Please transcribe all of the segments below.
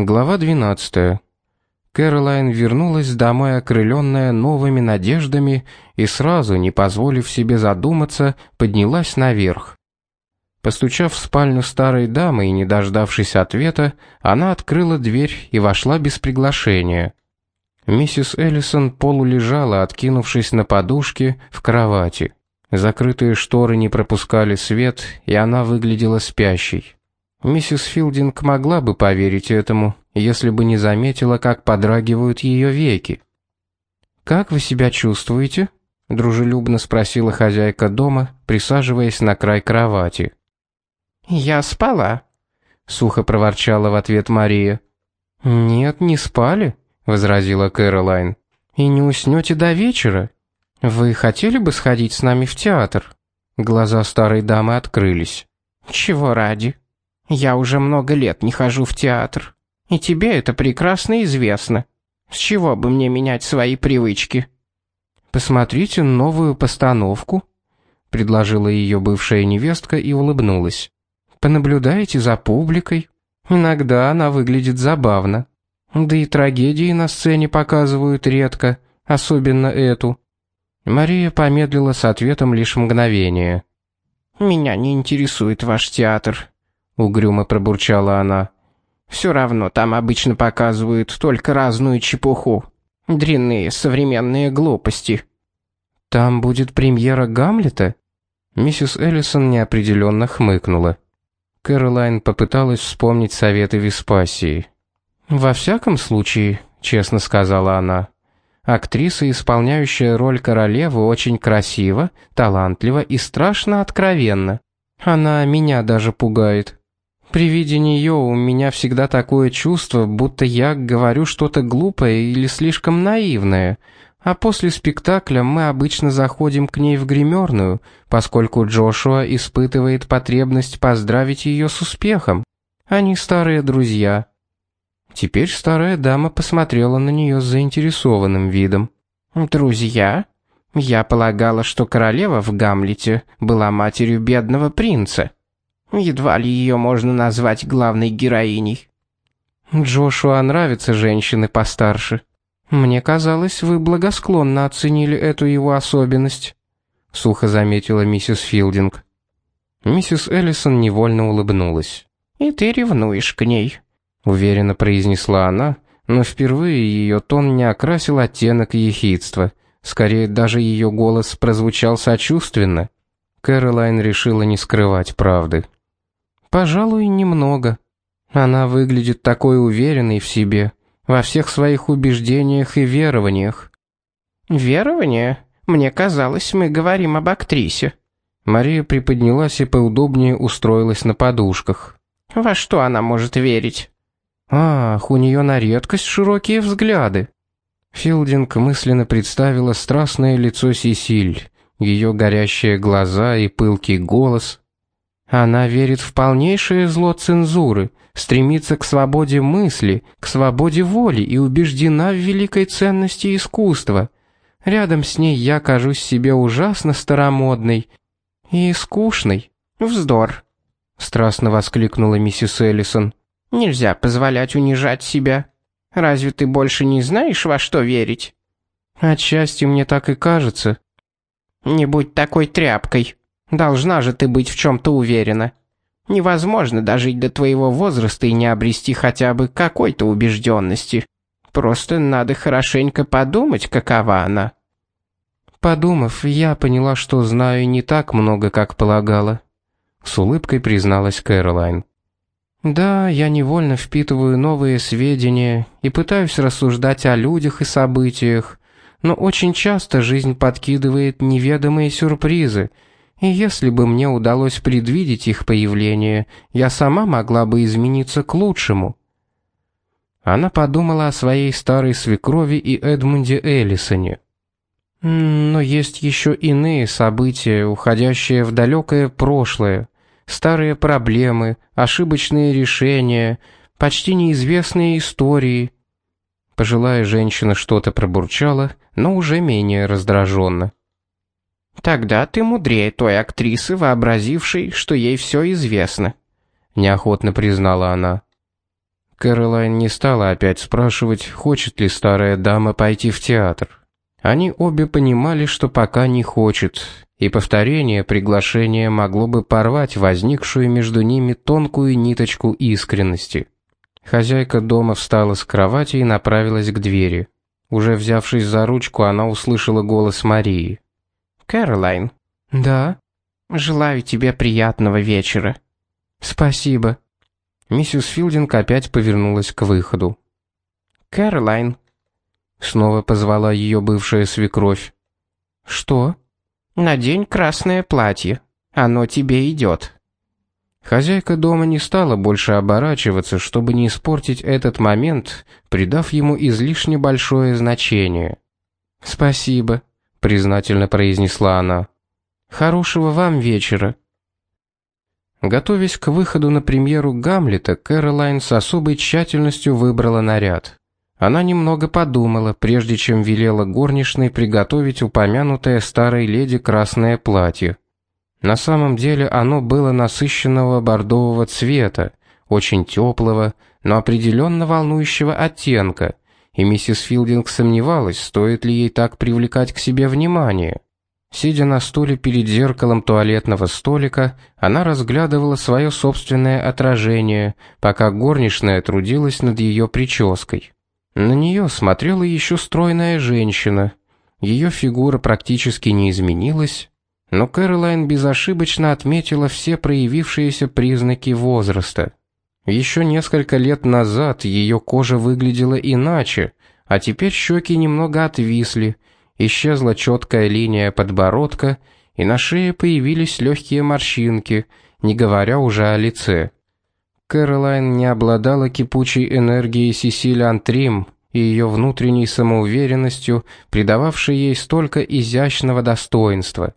Глава 12. Кэролайн вернулась домой окрыленная новыми надеждами и сразу, не позволив себе задуматься, поднялась наверх. Постучав в спальню старой дамы и не дождавшись ответа, она открыла дверь и вошла без приглашения. Миссис Эллисон полулежала, откинувшись на подушке в кровати. Закрытые шторы не пропускали свет, и она выглядела спящей. Миссис Филдинг могла бы поверить этому, если бы не заметила, как подрагивают ее веки. «Как вы себя чувствуете?» — дружелюбно спросила хозяйка дома, присаживаясь на край кровати. «Я спала», — сухо проворчала в ответ Мария. «Нет, не спали», — возразила Кэролайн. «И не уснете до вечера. Вы хотели бы сходить с нами в театр?» Глаза старой дамы открылись. «Чего ради?» Я уже много лет не хожу в театр. И тебе это прекрасно известно. С чего бы мне менять свои привычки? Посмотрите новую постановку, предложила ее бывшая невестка и улыбнулась. Понаблюдайте за публикой. Иногда она выглядит забавно. Да и трагедии на сцене показывают редко, особенно эту. Мария помедлила с ответом лишь мгновение. Меня не интересует ваш театр, угрюмо пробурчала она. Все равно там обычно показывают только разную чепуху. Дрянные современные глупости. Там будет премьера Гамлета? Миссис Эллисон неопределенно хмыкнула. Кэролайн попыталась вспомнить советы Веспасии. Во всяком случае, честно сказала она, актриса, исполняющая роль королевы, очень красива, талантлива и страшно откровенна. Она меня даже пугает. При виде нее у меня всегда такое чувство, будто я говорю что-то глупое или слишком наивное, а после спектакля мы обычно заходим к ней в гримерную, поскольку Джошуа испытывает потребность поздравить ее с успехом. Они старые друзья. Теперь старая дама посмотрела на нее с заинтересованным видом. «Друзья? Я полагала, что королева в Гамлете была матерью бедного принца». Едва ли ее можно назвать главной героиней. Джошуа нравятся женщины постарше. Мне казалось, вы благосклонно оценили эту его особенность, сухо заметила миссис Филдинг. Миссис Эллисон невольно улыбнулась. И ты ревнуешь к ней, уверенно произнесла она, но впервые ее тон не окрасил оттенок ехидства. Скорее даже ее голос прозвучал сочувственно. Кэролайн решила не скрывать правды. Пожалуй, немного. Она выглядит такой уверенной в себе, во всех своих убеждениях и верованиях. Верование? Мне казалось, мы говорим об актрисе. Мария приподнялась и поудобнее устроилась на подушках. Во что она может верить? Ах, у нее на редкость широкие взгляды. Филдинг мысленно представила страстное лицо Сесиль, ее горящие глаза и пылкий голос. Она верит в полнейшее зло цензуры, стремится к свободе мысли, к свободе воли и убеждена в великой ценности искусства. Рядом с ней я кажусь себе ужасно старомодной и скучной. Вздор, страстно воскликнула миссис Эллисон. Нельзя позволять унижать себя. Разве ты больше не знаешь, во что верить? Отчасти мне так и кажется. Не будь такой тряпкой, Должна же ты быть в чем-то уверена. Невозможно дожить до твоего возраста и не обрести хотя бы какой-то убежденности. Просто надо хорошенько подумать, какова она. Подумав, я поняла, что знаю не так много, как полагала. С улыбкой призналась Кэролайн. Да, я невольно впитываю новые сведения и пытаюсь рассуждать о людях и событиях, но очень часто жизнь подкидывает неведомые сюрпризы — если бы мне удалось предвидеть их появление, я сама могла бы измениться к лучшему. Она подумала о своей старой свекрови и Эдмунде Эллисоне. Но есть еще иные события, уходящие в далекое прошлое, старые проблемы, ошибочные решения, почти неизвестные истории. Пожилая женщина что-то пробурчала, но уже менее раздраженно. Тогда ты мудрее той актрисы, вообразившей, что ей все известно, неохотно признала она. Кэролайн не стала опять спрашивать, хочет ли старая дама пойти в театр. Они обе понимали, что пока не хочет, и повторение приглашения могло бы порвать возникшую между ними тонкую ниточку искренности. Хозяйка дома встала с кровати и направилась к двери. Уже взявшись за ручку, она услышала голос Марии. «Кэролайн». «Да?» «Желаю тебе приятного вечера». «Спасибо». Миссис Филдинг опять повернулась к выходу. «Кэролайн». Снова позвала ее бывшая свекровь. «Что?» «Надень красное платье. Оно тебе идет». Хозяйка дома не стала больше оборачиваться, чтобы не испортить этот момент, придав ему излишне большое значение. «Спасибо», — признательно произнесла она. «Хорошего вам вечера». Готовясь к выходу на премьеру Гамлета, Кэролайн с особой тщательностью выбрала наряд. Она немного подумала, прежде чем велела горничной приготовить упомянутое старой леди красное платье. На самом деле оно было насыщенного бордового цвета, очень теплого, но определенно волнующего оттенка, и миссис Филдинг сомневалась, стоит ли ей так привлекать к себе внимание. Сидя на стуле перед зеркалом туалетного столика, она разглядывала свое собственное отражение, пока горничная трудилась над ее прической. На нее смотрела еще стройная женщина. Ее фигура практически не изменилась, но Кэролайн безошибочно отметила все проявившиеся признаки возраста. Еще несколько лет назад ее кожа выглядела иначе, а теперь щеки немного отвисли, исчезла четкая линия подбородка, и на шее появились легкие морщинки, не говоря уже о лице. Кэролайн не обладала кипучей энергией Сесиль Антрим и ее внутренней самоуверенностью, придававшей ей столько изящного достоинства.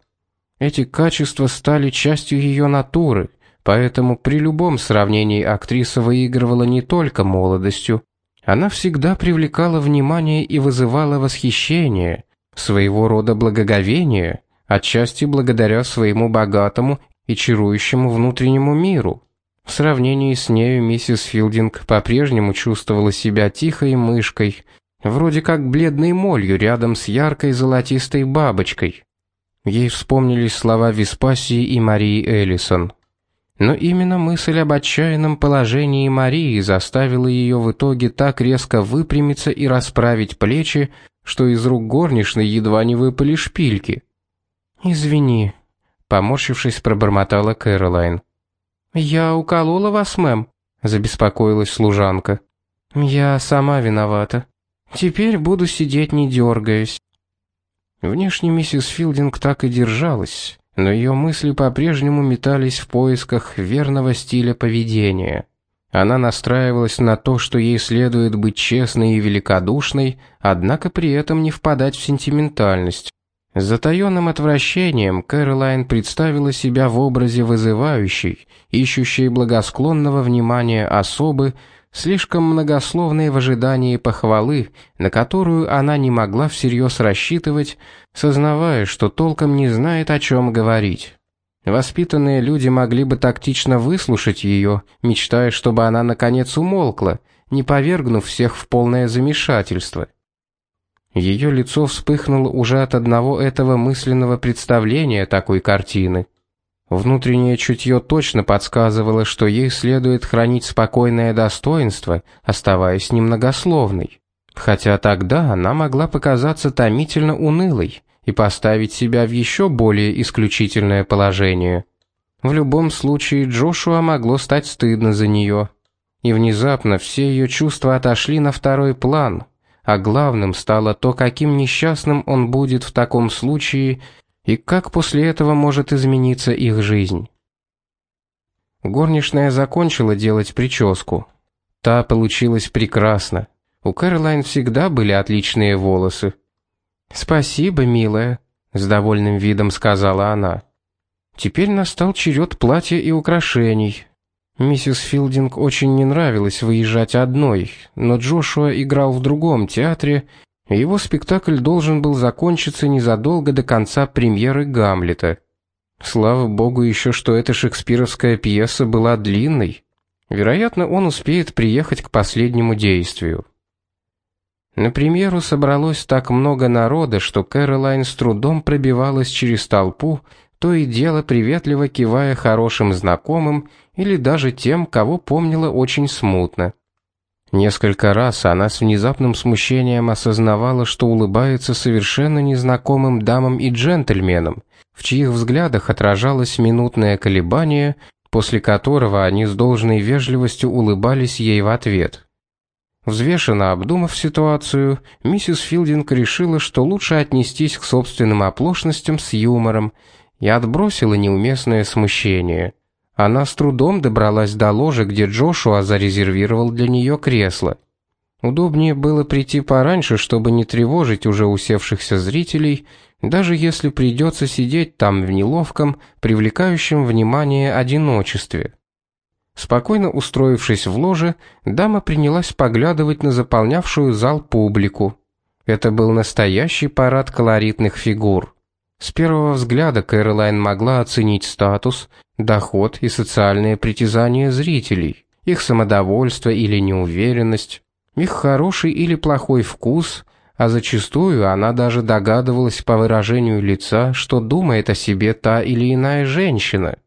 Эти качества стали частью ее натуры, поэтому при любом сравнении актриса выигрывала не только молодостью, она всегда привлекала внимание и вызывала восхищение, своего рода благоговение, отчасти благодаря своему богатому и чарующему внутреннему миру. В сравнении с нею миссис Филдинг по-прежнему чувствовала себя тихой мышкой, вроде как бледной молью рядом с яркой золотистой бабочкой. Ей вспомнились слова Веспасии и Марии Эллисон. Но именно мысль об отчаянном положении Марии заставила ее в итоге так резко выпрямиться и расправить плечи, что из рук горничной едва не выпали шпильки. «Извини», — поморщившись, пробормотала Кэролайн. «Я уколола вас, мэм», — забеспокоилась служанка. «Я сама виновата. Теперь буду сидеть не дергаясь». Внешне миссис Филдинг так и держалась, но ее мысли по-прежнему метались в поисках верного стиля поведения. Она настраивалась на то, что ей следует быть честной и великодушной, однако при этом не впадать в сентиментальность. С затаённым отвращением Кэролайн представила себя в образе вызывающей, ищущей благосклонного внимания особы, слишком многословной в ожидании похвалы, на которую она не могла всерьез рассчитывать, сознавая, что толком не знает, о чем говорить. Воспитанные люди могли бы тактично выслушать ее, мечтая, чтобы она наконец умолкла, не повергнув всех в полное замешательство. Ее лицо вспыхнуло уже от одного этого мысленного представления такой картины. Внутреннее чутье точно подсказывало, что ей следует хранить спокойное достоинство, оставаясь немногословной. Хотя тогда она могла показаться томительно унылой, и поставить себя в еще более исключительное положение. В любом случае Джошуа могло стать стыдно за нее. И внезапно все ее чувства отошли на второй план, а главным стало то, каким несчастным он будет в таком случае и как после этого может измениться их жизнь. Горничная закончила делать прическу. Та получилась прекрасно. У Кэролайн всегда были отличные волосы. «Спасибо, милая», — с довольным видом сказала она. Теперь настал черед платья и украшений. Миссис Филдинг очень не нравилось выезжать одной, но Джошуа играл в другом театре, его спектакль должен был закончиться незадолго до конца премьеры Гамлета. Слава богу еще, что эта шекспировская пьеса была длинной. Вероятно, он успеет приехать к последнему действию. На премьеру собралось так много народа, что Кэролайн с трудом пробивалась через толпу, то и дело приветливо кивая хорошим знакомым или даже тем, кого помнила очень смутно. Несколько раз она с внезапным смущением осознавала, что улыбается совершенно незнакомым дамам и джентльменам, в чьих взглядах отражалось минутное колебание, после которого они с должной вежливостью улыбались ей в ответ. Взвешенно обдумав ситуацию, миссис Филдинг решила, что лучше отнестись к собственным оплошностям с юмором и отбросила неуместное смущение. Она с трудом добралась до ложи, где Джошуа зарезервировал для нее кресло. Удобнее было прийти пораньше, чтобы не тревожить уже усевшихся зрителей, даже если придется сидеть там в неловком, привлекающем внимание одиночестве. Спокойно устроившись в ложе, дама принялась поглядывать на заполнявшую зал публику. Это был настоящий парад колоритных фигур. С первого взгляда Кэролайн могла оценить статус, доход и социальные притязания зрителей, их самодовольство или неуверенность, их хороший или плохой вкус, а зачастую она даже догадывалась по выражению лица, что думает о себе та или иная женщина.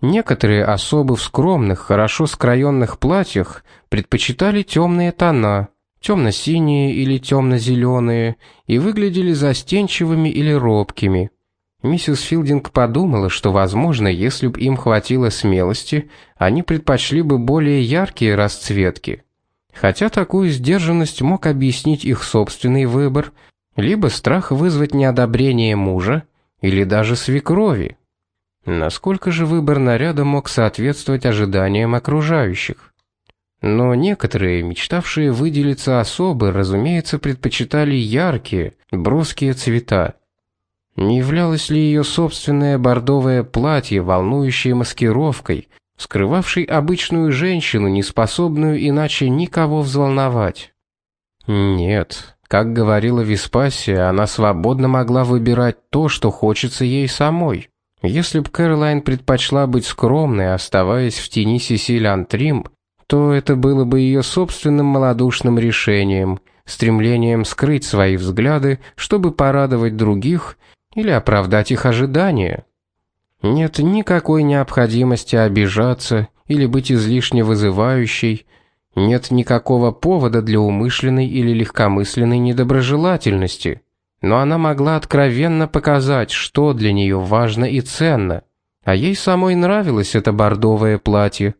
Некоторые особы в скромных, хорошо скроенных платьях предпочитали темные тона, темно-синие или темно-зеленые, и выглядели застенчивыми или робкими. Миссис Филдинг подумала, что, возможно, если бы им хватило смелости, они предпочли бы более яркие расцветки. Хотя такую сдержанность мог объяснить их собственный выбор, либо страх вызвать неодобрение мужа, или даже свекрови. Насколько же выбор наряда мог соответствовать ожиданиям окружающих? Но некоторые, мечтавшие выделиться особы, разумеется, предпочитали яркие, броские цвета. Не являлось ли ее собственное бордовое платье, волнующей маскировкой, скрывавшей обычную женщину, неспособную иначе никого взволновать? Нет, как говорила Веспасия, она свободно могла выбирать то, что хочется ей самой. Если б Кэролайн предпочла быть скромной, оставаясь в тени Сесиль Антрим, то это было бы ее собственным малодушным решением, стремлением скрыть свои взгляды, чтобы порадовать других или оправдать их ожидания. Нет никакой необходимости обижаться или быть излишне вызывающей, нет никакого повода для умышленной или легкомысленной недоброжелательности но она могла откровенно показать, что для нее важно и ценно. А ей самой нравилось это бордовое платье.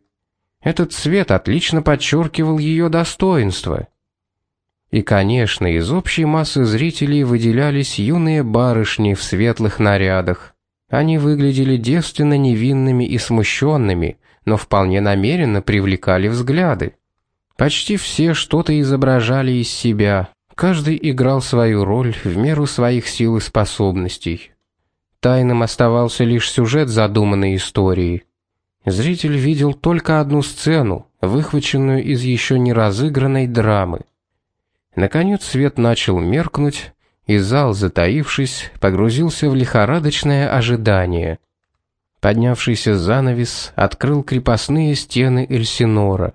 Этот цвет отлично подчеркивал ее достоинство. И, конечно, из общей массы зрителей выделялись юные барышни в светлых нарядах. Они выглядели девственно невинными и смущенными, но вполне намеренно привлекали взгляды. Почти все что-то изображали из себя, Каждый играл свою роль в меру своих сил и способностей. Тайным оставался лишь сюжет задуманной истории. Зритель видел только одну сцену, выхваченную из еще не разыгранной драмы. Наконец свет начал меркнуть, и зал, затаившись, погрузился в лихорадочное ожидание. Поднявшийся занавес открыл крепостные стены Эльсинора.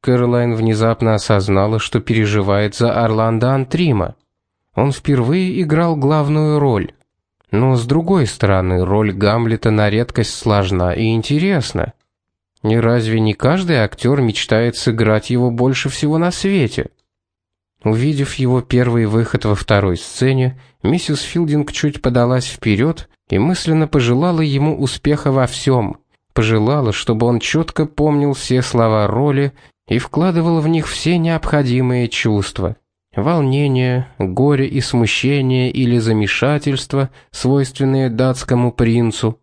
Кэролайн внезапно осознала, что переживает за Орландо Антрима. Он впервые играл главную роль. Но с другой стороны, роль Гамлета на редкость сложна и интересна. И разве не каждый актер мечтает сыграть его больше всего на свете? Увидев его первый выход во второй сцене, миссис Филдинг чуть подалась вперед и мысленно пожелала ему успеха во всем. Пожелала, чтобы он четко помнил все слова роли и вкладывал в них все необходимые чувства: волнение, горе и смущение или замешательство, свойственные датскому принцу.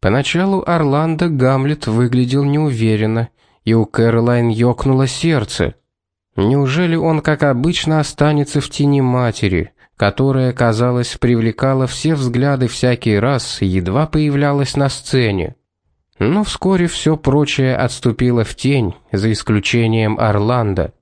Поначалу Орландо Гамлет выглядел неуверенно, и у Кэролайн ёкнуло сердце. Неужели он, как обычно, останется в тени матери, которая, казалось, привлекала все взгляды всякий раз, едва появлялась на сцене? Но вскоре все прочее отступило в тень, за исключением Орландо.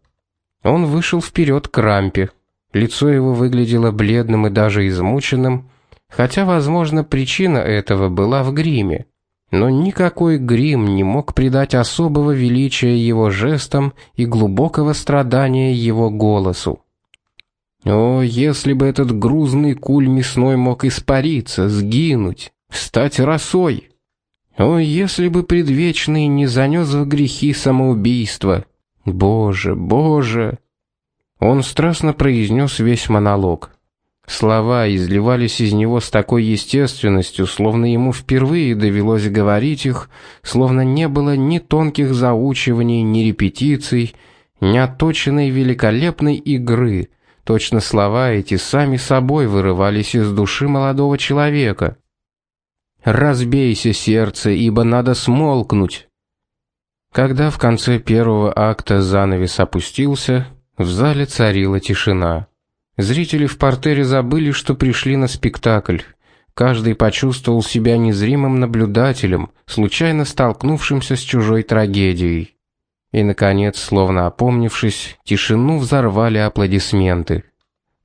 Он вышел вперед к рампе. Лицо его выглядело бледным и даже измученным, хотя, возможно, причина этого была в гриме. но никакой грим не мог придать особого величия его жестам и глубокого страдания его голосу. О, если бы этот грузный куль мясной мог испариться, сгинуть, стать росой! О, если бы предвечный не занес в грехи самоубийства! Боже, Боже! Он страстно произнес весь монолог. Слова изливались из него с такой естественностью, словно ему впервые довелось говорить их, словно не было ни тонких заучиваний, ни репетиций, ни отточенной великолепной игры. Точно слова эти сами собой вырывались из души молодого человека. Разбейся, сердце, ибо надо смолкнуть. Когда в конце первого акта занавес опустился, в зале царила тишина. Зрители в партере забыли, что пришли на спектакль. Каждый почувствовал себя незримым наблюдателем, случайно столкнувшимся с чужой трагедией. И наконец, словно опомнившись, тишину взорвали аплодисменты.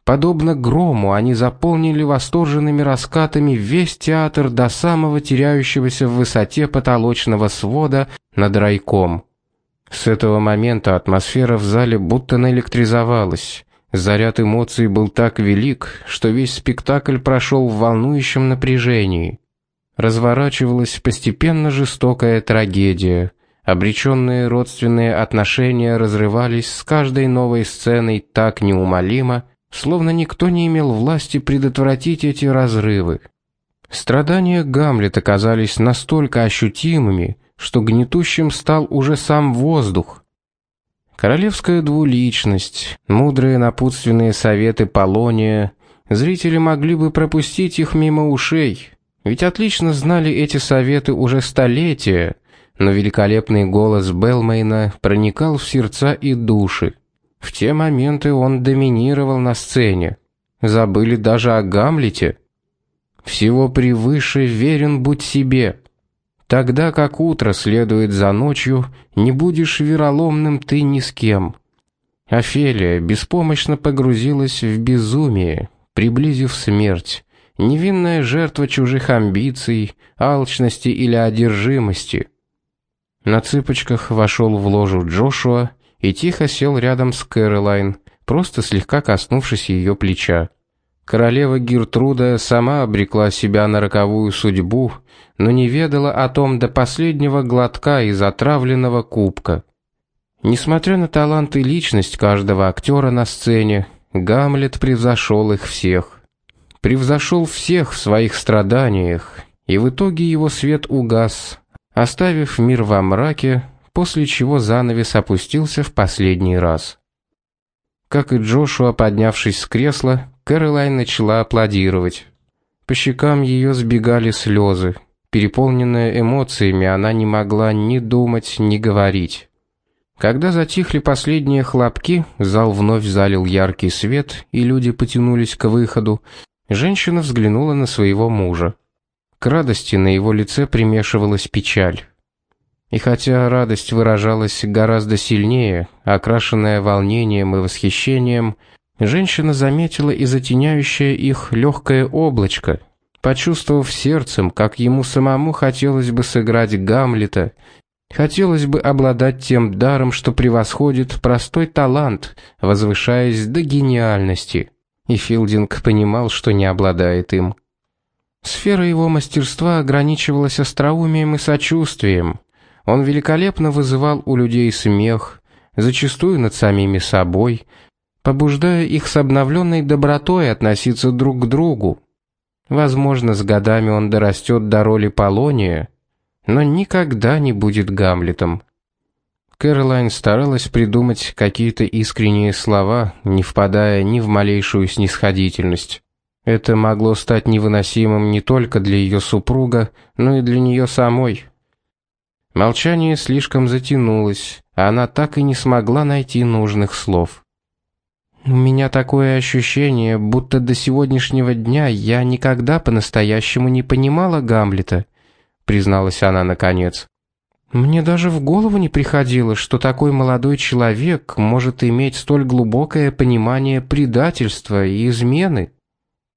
Подобно грому, они заполнили восторженными раскатами весь театр до самого теряющегося в высоте потолочного свода над райком. С этого момента атмосфера в зале будто наэлектризовалась. Заряд эмоций был так велик, что весь спектакль прошел в волнующем напряжении. Разворачивалась постепенно жестокая трагедия. Обреченные родственные отношения разрывались с каждой новой сценой так неумолимо, словно никто не имел власти предотвратить эти разрывы. Страдания Гамлета казались настолько ощутимыми, что гнетущим стал уже сам воздух. Королевская двуличность, мудрые напутственные советы Полония, зрители могли бы пропустить их мимо ушей, ведь отлично знали эти советы уже столетия, но великолепный голос Белмейна проникал в сердца и души. В те моменты он доминировал на сцене. Забыли даже о Гамлете. Всего превыше верен будь себе. Тогда как утро следует за ночью, не будешь вероломным ты ни с кем. Офелия беспомощно погрузилась в безумие, приблизив смерть. Невинная жертва чужих амбиций, алчности или одержимости. На цыпочках вошел в ложу Джошуа и тихо сел рядом с Кэролайн, просто слегка коснувшись ее плеча. Королева Гертруда сама обрекла себя на роковую судьбу, но не ведала о том до последнего глотка из отравленного кубка. Несмотря на талант и личность каждого актера на сцене, Гамлет превзошел их всех. Превзошел всех в своих страданиях, и в итоге его свет угас, оставив мир во мраке, после чего занавес опустился в последний раз. Как и Джошуа, поднявшись с кресла, Кэролайн начала аплодировать. По щекам ее сбегали слезы. Переполненная эмоциями, она не могла ни думать, ни говорить. Когда затихли последние хлопки, зал вновь залил яркий свет, и люди потянулись к выходу. Женщина взглянула на своего мужа. К радости на его лице примешивалась печаль. И хотя радость выражалась гораздо сильнее, окрашенная волнением и восхищением, Женщина заметила и затеняющее их легкое облачко, почувствовав сердцем, как ему самому хотелось бы сыграть Гамлета, хотелось бы обладать тем даром, что превосходит простой талант, возвышаясь до гениальности. И Филдинг понимал, что не обладает им. Сфера его мастерства ограничивалась остроумием и сочувствием. Он великолепно вызывал у людей смех, зачастую над самими собой, побуждая их с обновленной добротой относиться друг к другу. Возможно, с годами он дорастет до роли Полония, но никогда не будет Гамлетом. Кэролайн старалась придумать какие-то искренние слова, не впадая ни в малейшую снисходительность. Это могло стать невыносимым не только для ее супруга, но и для нее самой. Молчание слишком затянулось, а она так и не смогла найти нужных слов. У меня такое ощущение, будто до сегодняшнего дня я никогда по-настоящему не понимала Гамлета, призналась она наконец. Мне даже в голову не приходило, что такой молодой человек может иметь столь глубокое понимание предательства и измены.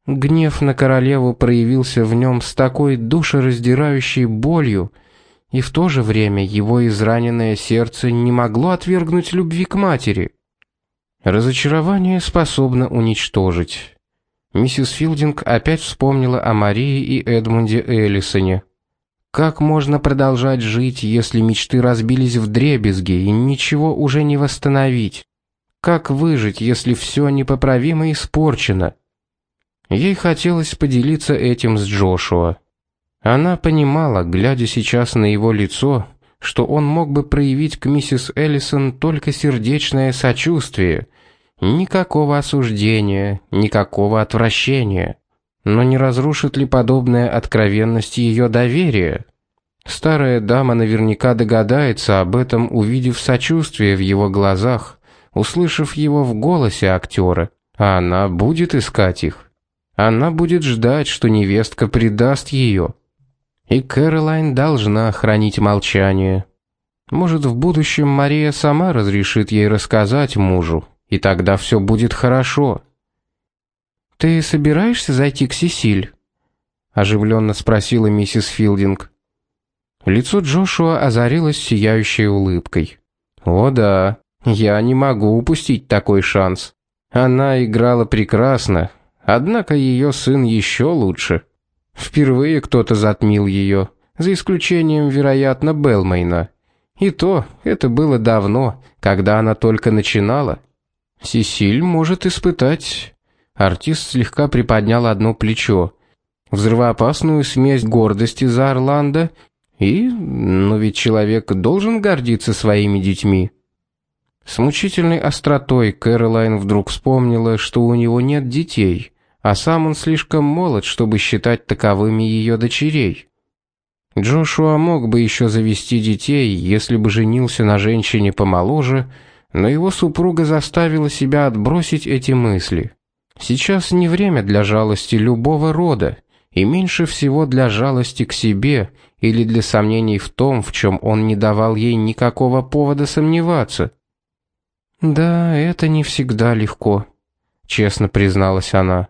Гнев на королеву проявился в нем с такой душераздирающей болью, и в то же время его израненное сердце не могло отвергнуть любви к матери. Разочарование способно уничтожить. Миссис Филдинг опять вспомнила о Марии и Эдмунде Эллисоне. Как можно продолжать жить, если мечты разбились в дребезги и ничего уже не восстановить? Как выжить, если все непоправимо испорчено? Ей хотелось поделиться этим с Джошуа. Она понимала, глядя сейчас на его лицо, что он мог бы проявить к миссис Эллисон только сердечное сочувствие, никакого осуждения, никакого отвращения. Но не разрушит ли подобная откровенность ее доверие? Старая дама наверняка догадается об этом, увидев сочувствие в его глазах, услышав его в голосе актера, а она будет искать их. Она будет ждать, что невестка предаст ее. И Кэролайн должна хранить молчание. Может, в будущем Мария сама разрешит ей рассказать мужу, и тогда все будет хорошо. Ты собираешься зайти к Сесиль? оживленно спросила миссис Филдинг. Лицо Джошуа озарилось сияющей улыбкой. О да, я не могу упустить такой шанс. Она играла прекрасно, однако ее сын еще лучше. Впервые кто-то затмил ее, за исключением, вероятно, Белмейна. И то это было давно, когда она только начинала. Сесиль может испытать. Артист слегка приподнял одно плечо. Взрывоопасную смесь гордости за Орландо и, но ведь человек должен гордиться своими детьми. С мучительной остротой Кэролайн вдруг вспомнила, что у него нет детей, а сам он слишком молод, чтобы считать таковыми ее дочерей. Джошуа мог бы еще завести детей, если бы женился на женщине помоложе, но его супруга заставила себя отбросить эти мысли. Сейчас не время для жалости любого рода, и меньше всего для жалости к себе или для сомнений в том, в чем он не давал ей никакого повода сомневаться. Да, это не всегда легко, честно призналась она.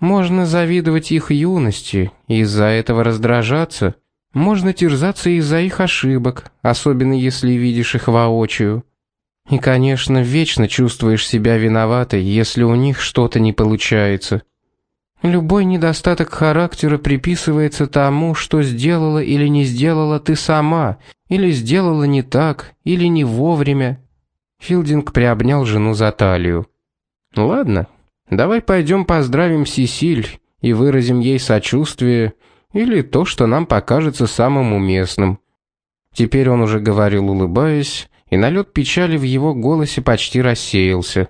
Можно завидовать их юности и из-за этого раздражаться, можно терзаться из-за их ошибок, особенно если видишь их воочию. И, конечно, вечно чувствуешь себя виноватой, если у них что-то не получается. Любой недостаток характера приписывается тому, что сделала или не сделала ты сама, или сделала не так, или не вовремя. Филдинг приобнял жену за талию. Ладно, давай пойдем поздравим Сесиль и выразим ей сочувствие или то, что нам покажется самым уместным. Теперь он уже говорил, улыбаясь, и налет печали в его голосе почти рассеялся.